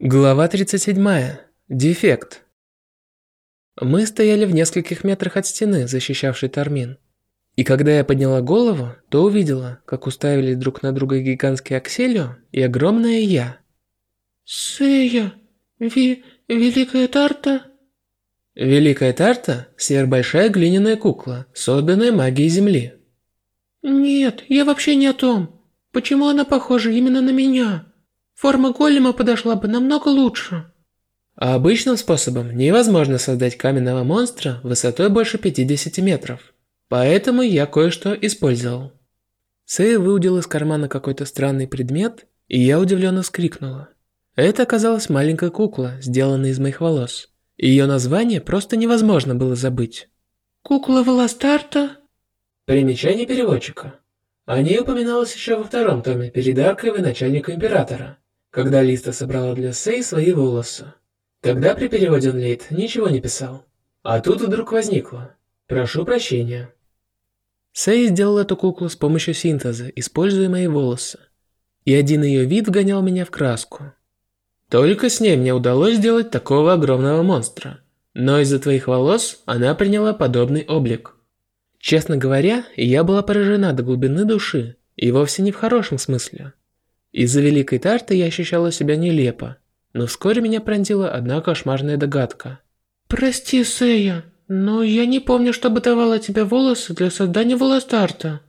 Глава 37. Дефект. Мы стояли в нескольких метрах от стены, защищавшей Тармин. И когда я подняла голову, то увидела, как уставили друг на друга гигантский Акселио и огромное Я. Сэя, ви... Великая Тарта? Великая Тарта – сверхбольшая глиняная кукла, созданная магией Земли. Нет, я вообще не о том. Почему она похожа именно на меня? Форма голема подошла бы намного лучше. А обычным способом невозможно создать каменного монстра высотой больше 50 метров. Поэтому я кое-что использовал. Сэй выудил из кармана какой-то странный предмет, и я удивленно вскрикнула. Это оказалась маленькая кукла, сделанная из моих волос. Ее название просто невозможно было забыть. Кукла Волостарта? Примечание переводчика. О ней упоминалось еще во втором томе перед аркой начальника Императора когда Листа собрала для Сей свои волосы. Тогда при переводе Лейт ничего не писал. А тут вдруг возникло. Прошу прощения. Сей сделал эту куклу с помощью синтеза, используя мои волосы. И один ее вид вгонял меня в краску. Только с ней мне удалось сделать такого огромного монстра. Но из-за твоих волос она приняла подобный облик. Честно говоря, я была поражена до глубины души, и вовсе не в хорошем смысле. Из-за Великой Тарты я ощущала себя нелепо, но вскоре меня пронзила одна кошмарная догадка. «Прости, Сэя, но я не помню, чтобы давала тебе волосы для создания волостарта».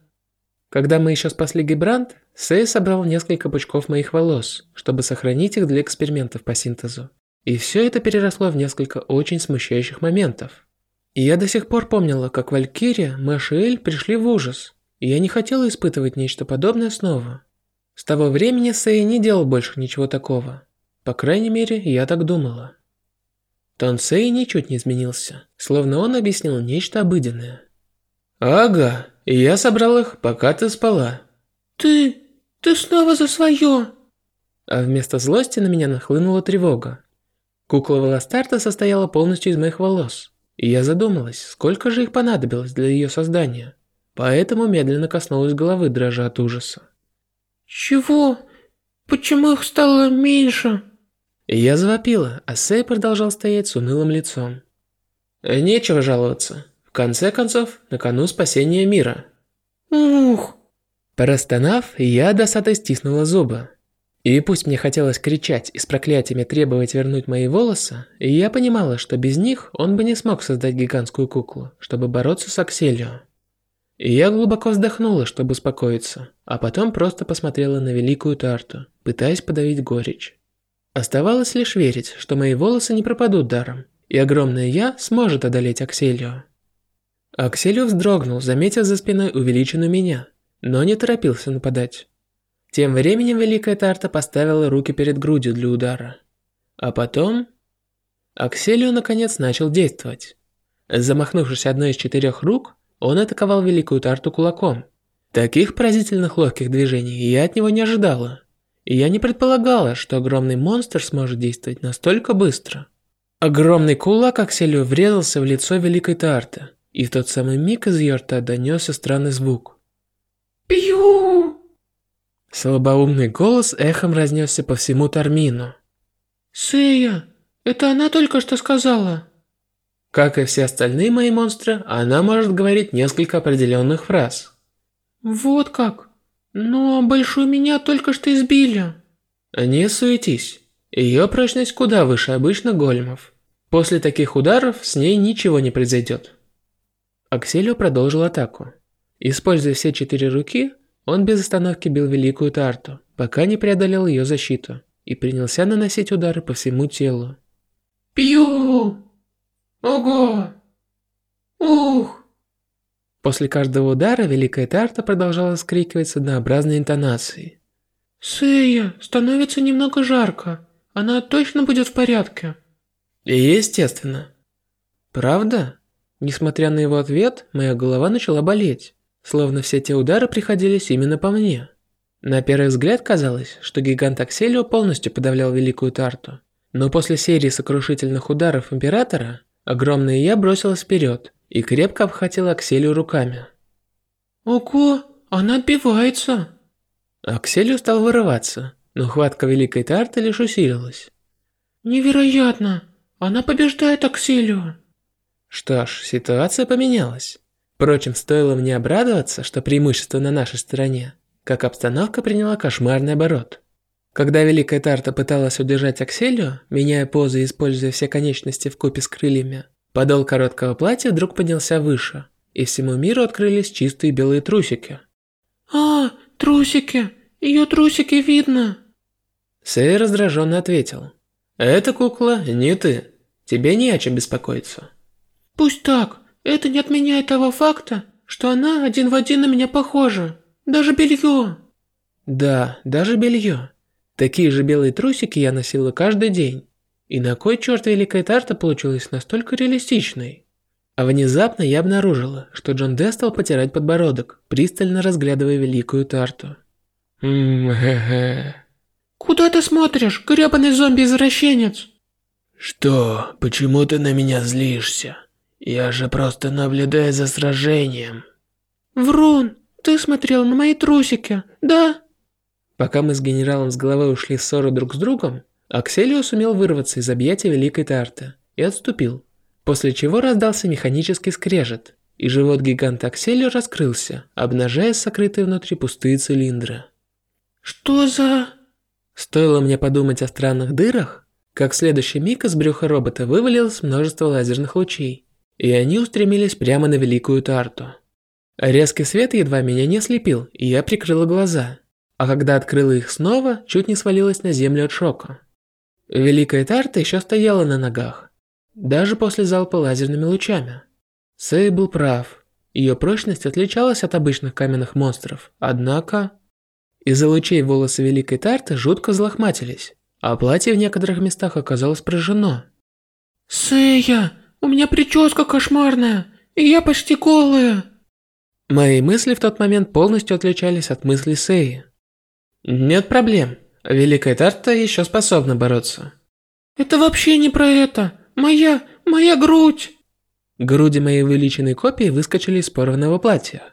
Когда мы еще спасли Гибрант, Сэй собрал несколько пучков моих волос, чтобы сохранить их для экспериментов по синтезу. И все это переросло в несколько очень смущающих моментов. И я до сих пор помнила, как Валькирия, Мэш и Эль пришли в ужас, и я не хотела испытывать нечто подобное снова. С того времени Сэй не делал больше ничего такого. По крайней мере, я так думала. Тон Сэй ничуть не изменился, словно он объяснил нечто обыденное. «Ага, я собрал их, пока ты спала». «Ты... ты снова за свое!» А вместо злости на меня нахлынула тревога. Кукла Волостарта состояла полностью из моих волос, и я задумалась, сколько же их понадобилось для ее создания. Поэтому медленно коснулась головы, дрожа от ужаса. «Чего? Почему их стало меньше?» Я завопила, а Сэй продолжал стоять с унылым лицом. «Нечего жаловаться. В конце концов, на кону спасения мира». «Ух!» Простонав, я досадой стиснула зубы. И пусть мне хотелось кричать и с проклятиями требовать вернуть мои волосы, я понимала, что без них он бы не смог создать гигантскую куклу, чтобы бороться с Акселио. Я глубоко вздохнула, чтобы успокоиться, а потом просто посмотрела на великую тарту, пытаясь подавить горечь. Оставалось лишь верить, что мои волосы не пропадут даром, и огромное «я» сможет одолеть Акселио. Акселио вздрогнул, заметив за спиной увеличенную меня, но не торопился нападать. Тем временем Великая Тарта поставила руки перед грудью для удара. А потом... Акселио наконец начал действовать. Замахнувшись одной из четырех рук, он атаковал Великую Тарту кулаком. Таких поразительных легких движений я от него не ожидала. Я не предполагала, что огромный монстр сможет действовать настолько быстро. Огромный кулак Акселио врезался в лицо Великой Тарты, и в тот самый миг из ее рта донесся странный звук. «Пью!» Слабоумный голос эхом разнесся по всему Тармину. «Сэя, это она только что сказала?» Как и все остальные мои монстры, она может говорить несколько определенных фраз. Вот как? Но большую меня только что избили. Не суетись. Ее прочность куда выше обычных големов. После таких ударов с ней ничего не произойдет. Акселио продолжил атаку. Используя все четыре руки, он без остановки бил Великую Тарту, пока не преодолел ее защиту, и принялся наносить удары по всему телу. «Пью!» Ого! Ух! После каждого удара Великая Тарта продолжала скрикивать с однообразной интонацией. Сэя, становится немного жарко. Она точно будет в порядке. Естественно. Правда? Несмотря на его ответ, моя голова начала болеть, словно все те удары приходились именно по мне. На первый взгляд казалось, что гигант Акселио полностью подавлял Великую Тарту. Но после серии сокрушительных ударов Императора, Огромная я бросилась вперед и крепко обхватила Акселию руками. «Ого, она отбивается!» Акселию стал вырываться, но хватка Великой Тарты лишь усилилась. Невероятно! Она побеждает Аксилию. Что ж, ситуация поменялась. Впрочем, стоило мне обрадоваться, что преимущество на нашей стороне, как обстановка приняла кошмарный оборот. Когда Великая Тарта пыталась удержать Акселию, меняя позы и используя все конечности в купе с крыльями, подол короткого платья вдруг поднялся выше, и всему миру открылись чистые белые трусики. «А, трусики! Ее трусики видно!» Сэй раздраженно ответил. «Эта кукла не ты. Тебе не о чем беспокоиться». «Пусть так. Это не отменяет того факта, что она один в один на меня похожа. Даже белье». «Да, даже белье. Такие же белые трусики я носила каждый день. И на кой черт Великая Тарта получилась настолько реалистичной? А внезапно я обнаружила, что Джон Де стал потирать подбородок, пристально разглядывая Великую Тарту. Ммм, Куда ты смотришь, гребаный зомби-извращенец? Что? Почему ты на меня злишься? Я же просто наблюдаю за сражением. Врун, ты смотрел на мои трусики, да? Пока мы с генералом с головой ушли в ссору друг с другом, Акселио сумел вырваться из объятия Великой Тарты и отступил, после чего раздался механический скрежет, и живот гиганта Акселио раскрылся, обнажая сокрытые внутри пустые цилиндры. «Что за...» Стоило мне подумать о странных дырах, как в следующий миг из брюха робота вывалилось множество лазерных лучей, и они устремились прямо на Великую Тарту. Резкий свет едва меня не ослепил, и я прикрыла глаза, а когда открыла их снова, чуть не свалилась на землю от шока. Великая Тарта еще стояла на ногах, даже после залпа лазерными лучами. Сэй был прав. Ее прочность отличалась от обычных каменных монстров, однако... Из-за лучей волосы Великой Тарты жутко злохматились, а платье в некоторых местах оказалось прожжено. «Сэя, у меня прическа кошмарная, и я почти голая!» Мои мысли в тот момент полностью отличались от мыслей Сэи. Нет проблем. Великая Тарта еще способна бороться. Это вообще не про это. Моя, моя грудь. Груди моей вылеченной копии выскочили из порванного платья.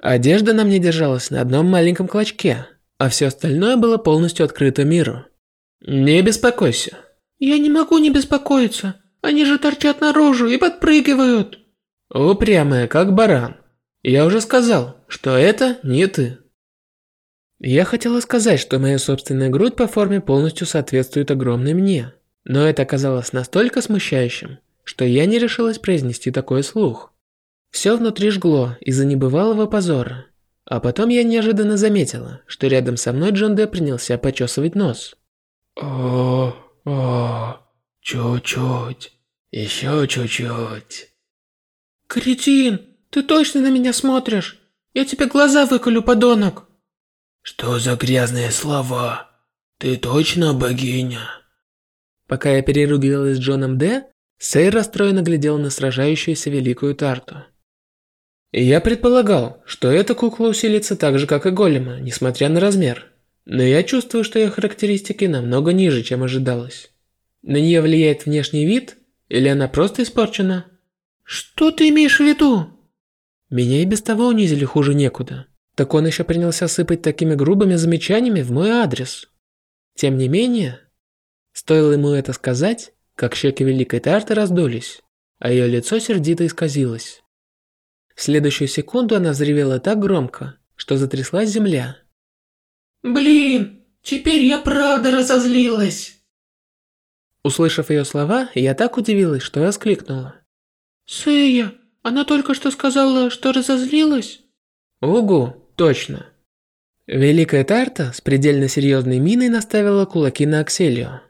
Одежда на мне держалась на одном маленьком клочке, а все остальное было полностью открыто миру. Не беспокойся. Я не могу не беспокоиться. Они же торчат наружу и подпрыгивают. Упрямая, как баран. Я уже сказал, что это не ты. Я хотела сказать, что моя собственная грудь по форме полностью соответствует огромной мне, но это оказалось настолько смущающим, что я не решилась произнести такой слух. Все внутри жгло из-за небывалого позора. А потом я неожиданно заметила, что рядом со мной Джон Де принялся почесывать нос. О, о, чуть-чуть, еще чуть-чуть. Кретин, ты точно на меня смотришь? Я тебе глаза выколю, подонок. Что за грязные слова? Ты точно богиня? Пока я переругивалась с Джоном Д, Сей расстроенно глядел на сражающуюся Великую Тарту. Я предполагал, что эта кукла усилится так же, как и Голема, несмотря на размер. Но я чувствую, что ее характеристики намного ниже, чем ожидалось. На нее влияет внешний вид, или она просто испорчена? Что ты имеешь в виду? Меня и без того унизили хуже некуда. Так он еще принялся сыпать такими грубыми замечаниями в мой адрес. Тем не менее, стоило ему это сказать, как щеки Великой Тарты раздулись, а ее лицо сердито исказилось. В следующую секунду она взревела так громко, что затряслась земля. «Блин, теперь я правда разозлилась!» Услышав ее слова, я так удивилась, что воскликнула. «Сэя, она только что сказала, что разозлилась?» «Угу, Точно. Великая Тарта с предельно серьезной миной наставила кулаки на Акселио.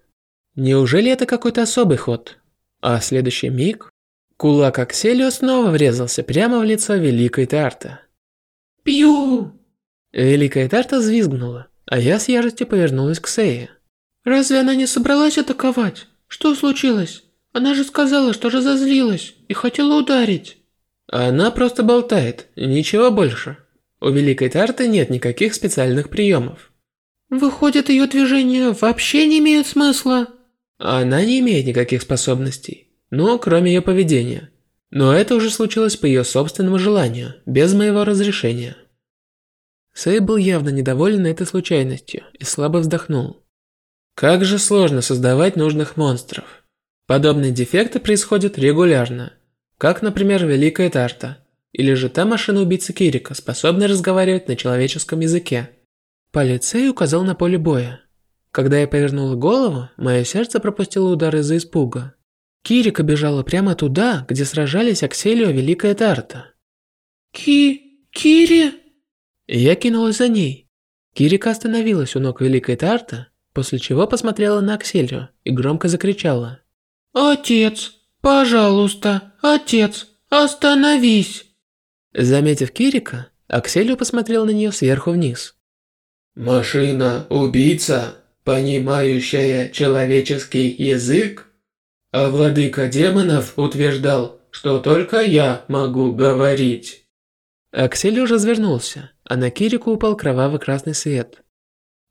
Неужели это какой-то особый ход? А следующий миг кулак Акселио снова врезался прямо в лицо Великой Тарта. «Пью!» Великая Тарта взвизгнула, а я с яростью повернулась к Сее. «Разве она не собралась атаковать? Что случилось? Она же сказала, что разозлилась и хотела ударить». Она просто болтает, ничего больше. У Великой Тарты нет никаких специальных приемов. Выходит, ее движения вообще не имеют смысла? Она не имеет никаких способностей, ну, кроме ее поведения. Но это уже случилось по ее собственному желанию, без моего разрешения. Сэй был явно недоволен этой случайностью и слабо вздохнул. Как же сложно создавать нужных монстров. Подобные дефекты происходят регулярно. Как, например, Великая Тарта. Или же та машина-убийца Кирика, способная разговаривать на человеческом языке. Полицей указал на поле боя. Когда я повернула голову, мое сердце пропустило удар из-за испуга. Кирика бежала прямо туда, где сражались Акселио Великая Тарта. Ки... Кири? Я кинулась за ней. Кирика остановилась у ног Великой Тарта, после чего посмотрела на Акселио и громко закричала. «Отец, пожалуйста, отец, остановись!» Заметив Кирика, Акселио посмотрел на нее сверху вниз. «Машина-убийца, понимающая человеческий язык? А владыка демонов утверждал, что только я могу говорить». Акселио развернулся, а на Кирику упал кроваво-красный свет.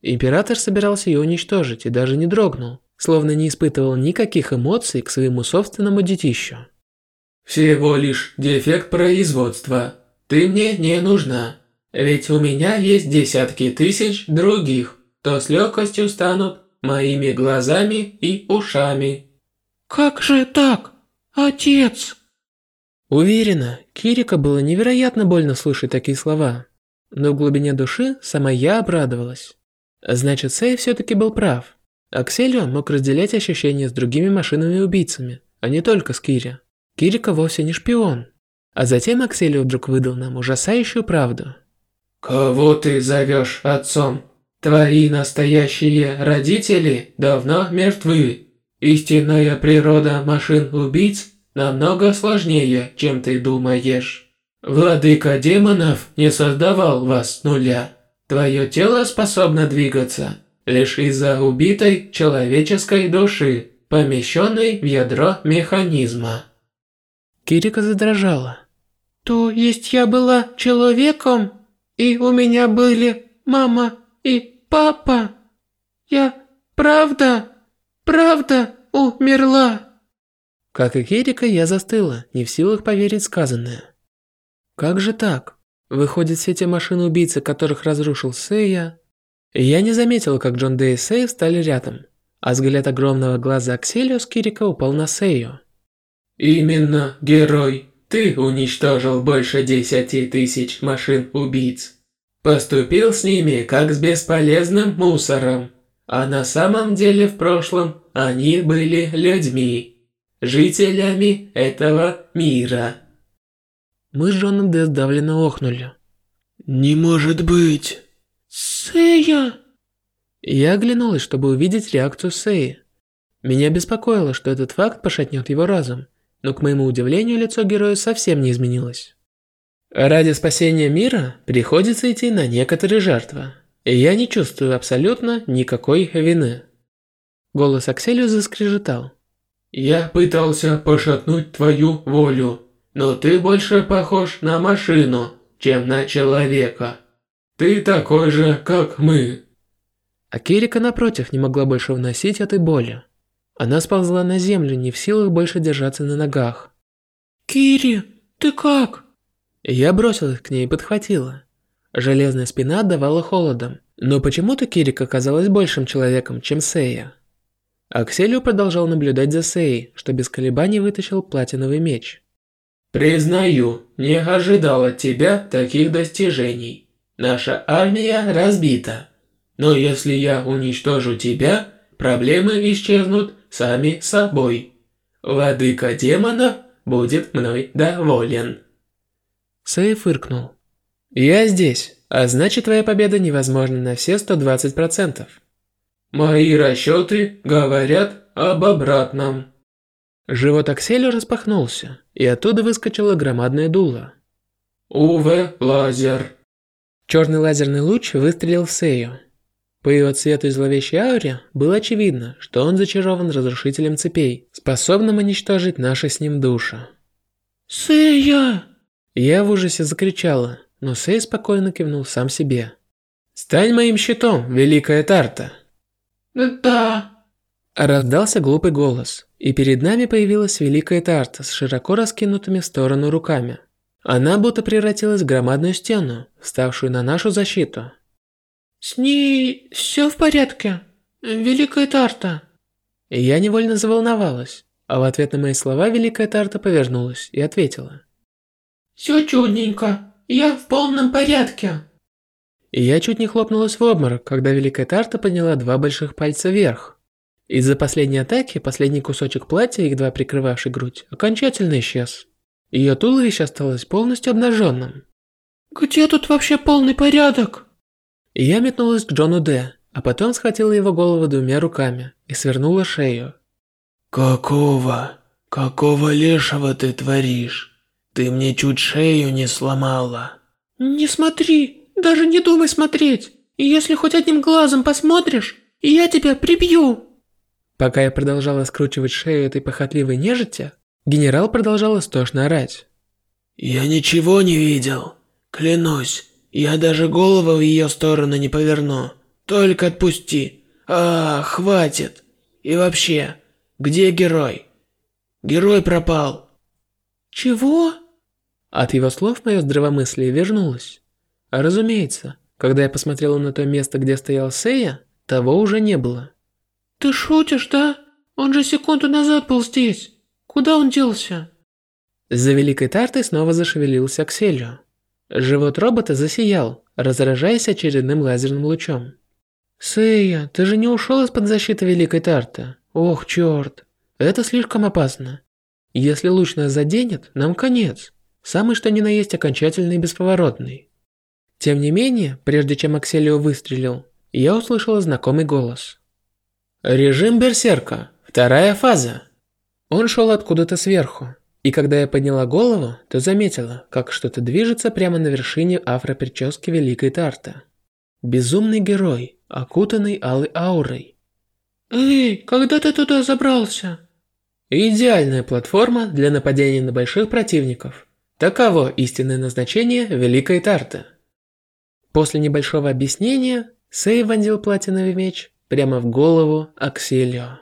Император собирался ее уничтожить и даже не дрогнул, словно не испытывал никаких эмоций к своему собственному детищу. «Всего лишь дефект производства. Ты мне не нужна. Ведь у меня есть десятки тысяч других, кто с легкостью станут моими глазами и ушами». «Как же так, отец?» Уверена, Кирика было невероятно больно слышать такие слова. Но в глубине души сама я обрадовалась. Значит, Сэй все-таки был прав. Акселио мог разделять ощущения с другими машинами-убийцами, а не только с Кири. Кирика вовсе не шпион. А затем Акселио вдруг выдал нам ужасающую правду. «Кого ты зовешь отцом? Твои настоящие родители давно мертвы. Истинная природа машин-убийц намного сложнее, чем ты думаешь. Владыка демонов не создавал вас с нуля. Твое тело способно двигаться лишь из-за убитой человеческой души, помещенной в ядро механизма. Кирика задрожала. То есть я была человеком, и у меня были мама и папа? Я правда, правда умерла? Как и Кирика, я застыла, не в силах поверить сказанное. Как же так? Выходит, все те машины-убийцы, которых разрушил Сэя... Я не заметила, как Джон Дэй и Сэй встали рядом, а взгляд огромного глаза Акселиус Кирика упал на Сэю. «Именно, герой, ты уничтожил больше десяти тысяч машин-убийц. Поступил с ними, как с бесполезным мусором. А на самом деле в прошлом они были людьми, жителями этого мира». Мы с Джоном сдавленно охнули. «Не может быть!» «Сэя!» Я оглянулась, чтобы увидеть реакцию Сэи. Меня беспокоило, что этот факт пошатнет его разум, но к моему удивлению лицо героя совсем не изменилось. Ради спасения мира приходится идти на некоторые жертвы, и я не чувствую абсолютно никакой вины. Голос Акселио заскрежетал. «Я пытался пошатнуть твою волю, но ты больше похож на машину, чем на человека. Ты такой же, как мы». А Кирика, напротив, не могла больше вносить этой боли. Она сползла на землю, не в силах больше держаться на ногах. «Кири, ты как?» Я бросилась к ней и подхватила. Железная спина отдавала холодом, но почему-то Кирик оказалась большим человеком, чем Сея. Акселио продолжал наблюдать за Сеей, что без колебаний вытащил платиновый меч. «Признаю, не ожидал от тебя таких достижений. Наша армия разбита. Но если я уничтожу тебя, проблемы исчезнут сами собой. Владыка демона будет мной доволен. Сэй фыркнул. Я здесь, а значит твоя победа невозможна на все 120%. Мои расчеты говорят об обратном. Живот Акселя распахнулся, и оттуда выскочило громадное дуло. Уве лазер. Черный лазерный луч выстрелил в Сею. По его цвету и зловещей ауре было очевидно, что он зачарован разрушителем цепей, способным уничтожить наши с ним души. «Сэя!» Я в ужасе закричала, но Сэй спокойно кивнул сам себе. «Стань моим щитом, Великая Тарта!» «Да!» Раздался глупый голос, и перед нами появилась Великая Тарта с широко раскинутыми в сторону руками. Она будто превратилась в громадную стену, вставшую на нашу защиту. «С ней все в порядке? Великая Тарта. Я невольно заволновалась, а в ответ на мои слова Великая Тарта повернулась и ответила. Все чудненько, я в полном порядке. И я чуть не хлопнулась в обморок, когда Великая Тарта подняла два больших пальца вверх. Из-за последней атаки последний кусочек платья, едва прикрывавший грудь, окончательно исчез. Ее туловище осталось полностью обнаженным. «Где тут вообще полный порядок?» Я метнулась к Джону Д, а потом схватила его голову двумя руками и свернула шею. «Какого? Какого лешего ты творишь? Ты мне чуть шею не сломала». «Не смотри, даже не думай смотреть. И если хоть одним глазом посмотришь, я тебя прибью». Пока я продолжала скручивать шею этой похотливой нежити, генерал продолжал истошно орать. «Я ничего не видел. Клянусь, я даже голову в ее сторону не поверну. Только отпусти. А, хватит. И вообще, где герой? Герой пропал. Чего? От его слов мое здравомыслие вернулось. А разумеется, когда я посмотрела на то место, где стоял Сея, того уже не было. Ты шутишь, да? Он же секунду назад был здесь. Куда он делся? За великой тартой снова зашевелился Акселио. Живот робота засиял, разражаясь очередным лазерным лучом. «Сэя, ты же не ушел из-под защиты Великой Тарты? Ох, черт! Это слишком опасно. Если луч нас заденет, нам конец. Самый что ни на есть окончательный и бесповоротный». Тем не менее, прежде чем Акселио выстрелил, я услышала знакомый голос. «Режим Берсерка. Вторая фаза». Он шел откуда-то сверху, и когда я подняла голову, то заметила, как что-то движется прямо на вершине афропрически Великой Тарты. Безумный герой, окутанный алой аурой. «Эй, когда ты туда забрался?» Идеальная платформа для нападения на больших противников. Таково истинное назначение Великой Тарты. После небольшого объяснения, Сей вонзил платиновый меч прямо в голову Аксилио.